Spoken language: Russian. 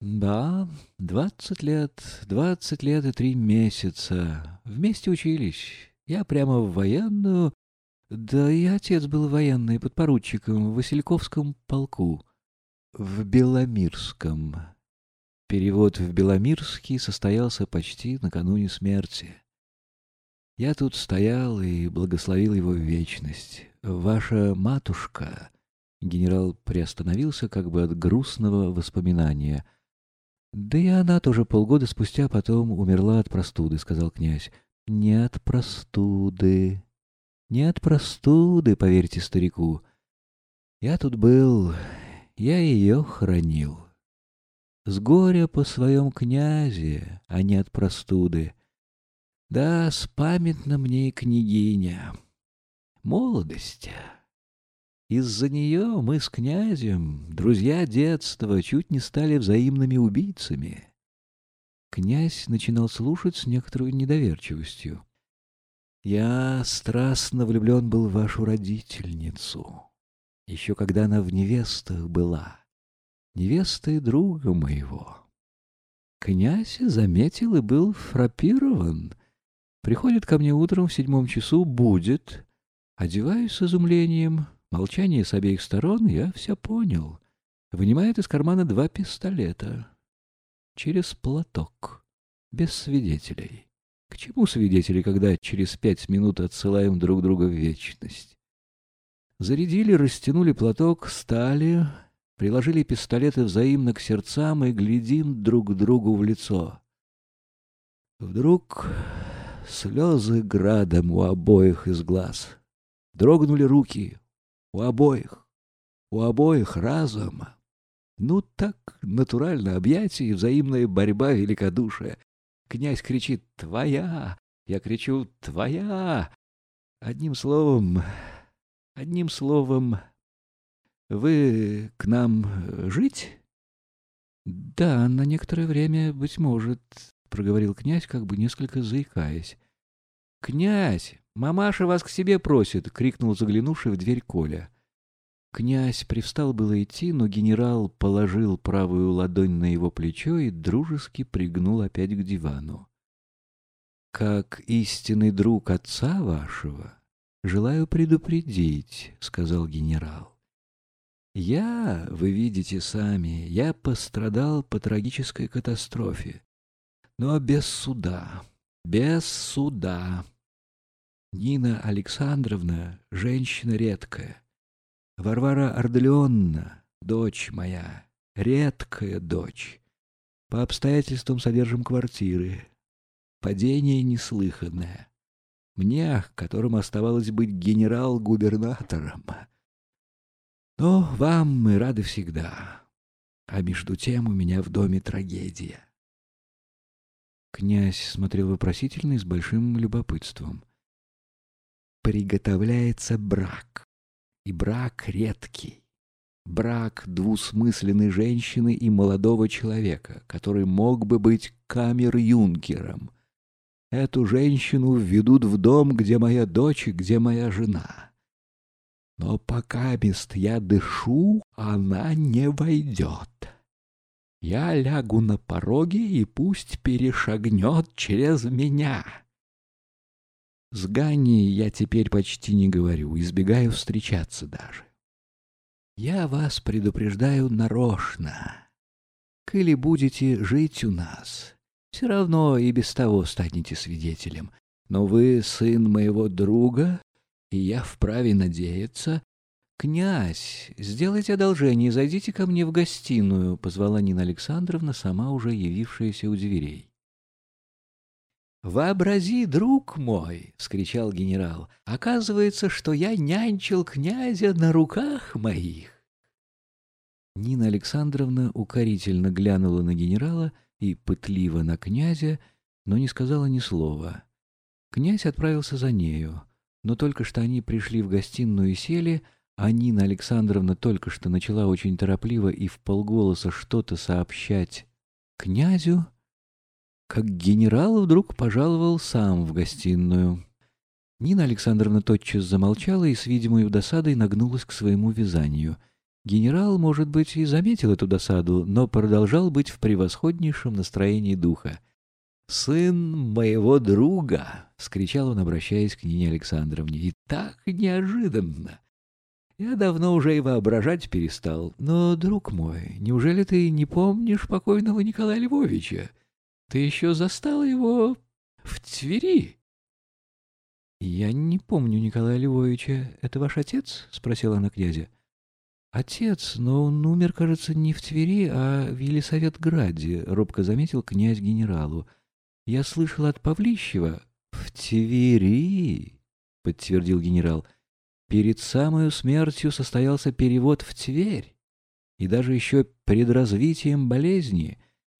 Да, двадцать лет, двадцать лет и три месяца. Вместе учились. Я прямо в военную... Да и отец был военный, подпоручиком в Васильковском полку. В Беломирском. Перевод в Беломирский состоялся почти накануне смерти. Я тут стоял и благословил его в вечность. Ваша матушка... Генерал приостановился как бы от грустного воспоминания. «Да и она тоже полгода спустя потом умерла от простуды», — сказал князь. «Не от простуды. Не от простуды, поверьте старику. Я тут был, я ее хранил. С горя по своем князе, а не от простуды. Да, спамятна мне княгиня. Молодость». Из-за нее мы с князем, друзья детства, чуть не стали взаимными убийцами. Князь начинал слушать с некоторой недоверчивостью. Я страстно влюблен был в вашу родительницу, еще когда она в невестах была, невестой друга моего. Князь заметил и был фрапирован. Приходит ко мне утром в седьмом часу, будет, одеваюсь с изумлением — Молчание с обеих сторон я все понял. Вынимает из кармана два пистолета. Через платок. Без свидетелей. К чему свидетели, когда через пять минут отсылаем друг друга в вечность? Зарядили, растянули платок, стали, приложили пистолеты взаимно к сердцам и глядим друг другу в лицо. Вдруг слезы градом у обоих из глаз. Дрогнули руки, у обоих. У обоих разом. Ну так, натурально объятие и взаимная борьба великодушия. Князь кричит «Твоя!» Я кричу «Твоя!» Одним словом, одним словом, вы к нам жить? Да, на некоторое время, быть может, проговорил князь, как бы несколько заикаясь. Князь, «Мамаша вас к себе просит!» — крикнул заглянувший в дверь Коля. Князь привстал было идти, но генерал положил правую ладонь на его плечо и дружески пригнул опять к дивану. «Как истинный друг отца вашего, желаю предупредить», — сказал генерал. «Я, вы видите сами, я пострадал по трагической катастрофе, но без суда, без суда». Нина Александровна — женщина редкая. Варвара Арделеонна — дочь моя, редкая дочь. По обстоятельствам содержим квартиры. Падение неслыханное. Мне, которым оставалось быть генерал-губернатором. Но вам мы рады всегда. А между тем у меня в доме трагедия. Князь смотрел вопросительно и с большим любопытством приготовляется брак. И брак редкий. Брак двусмысленной женщины и молодого человека, который мог бы быть камер-юнкером. Эту женщину введут в дом, где моя дочь и где моя жена. Но пока мест я дышу, она не войдет. Я лягу на пороге, и пусть перешагнет через меня. С Ганей я теперь почти не говорю, избегаю встречаться даже. Я вас предупреждаю нарочно. Коли будете жить у нас, все равно и без того станете свидетелем. Но вы сын моего друга, и я вправе надеяться. Князь, сделайте одолжение зайдите ко мне в гостиную, позвала Нина Александровна, сама уже явившаяся у дверей. «Вообрази, друг мой!» — вскричал генерал. «Оказывается, что я нянчил князя на руках моих!» Нина Александровна укорительно глянула на генерала и пытливо на князя, но не сказала ни слова. Князь отправился за нею, но только что они пришли в гостиную и сели, а Нина Александровна только что начала очень торопливо и в полголоса что-то сообщать князю, как генерал вдруг пожаловал сам в гостиную. Нина Александровна тотчас замолчала и с видимой досадой нагнулась к своему вязанию. Генерал, может быть, и заметил эту досаду, но продолжал быть в превосходнейшем настроении духа. «Сын моего друга!» — скричал он, обращаясь к Нине Александровне. «И так неожиданно! Я давно уже и воображать перестал. Но, друг мой, неужели ты не помнишь покойного Николая Львовича? Ты еще застал его в Твери?» «Я не помню Николая Львовича. Это ваш отец?» — спросила она князя. «Отец, но он умер, кажется, не в Твери, а в Елисаветграде», — робко заметил князь генералу. «Я слышал от Павлищева». «В Твери», — подтвердил генерал. «Перед самой смертью состоялся перевод в Тверь, и даже еще перед развитием болезни».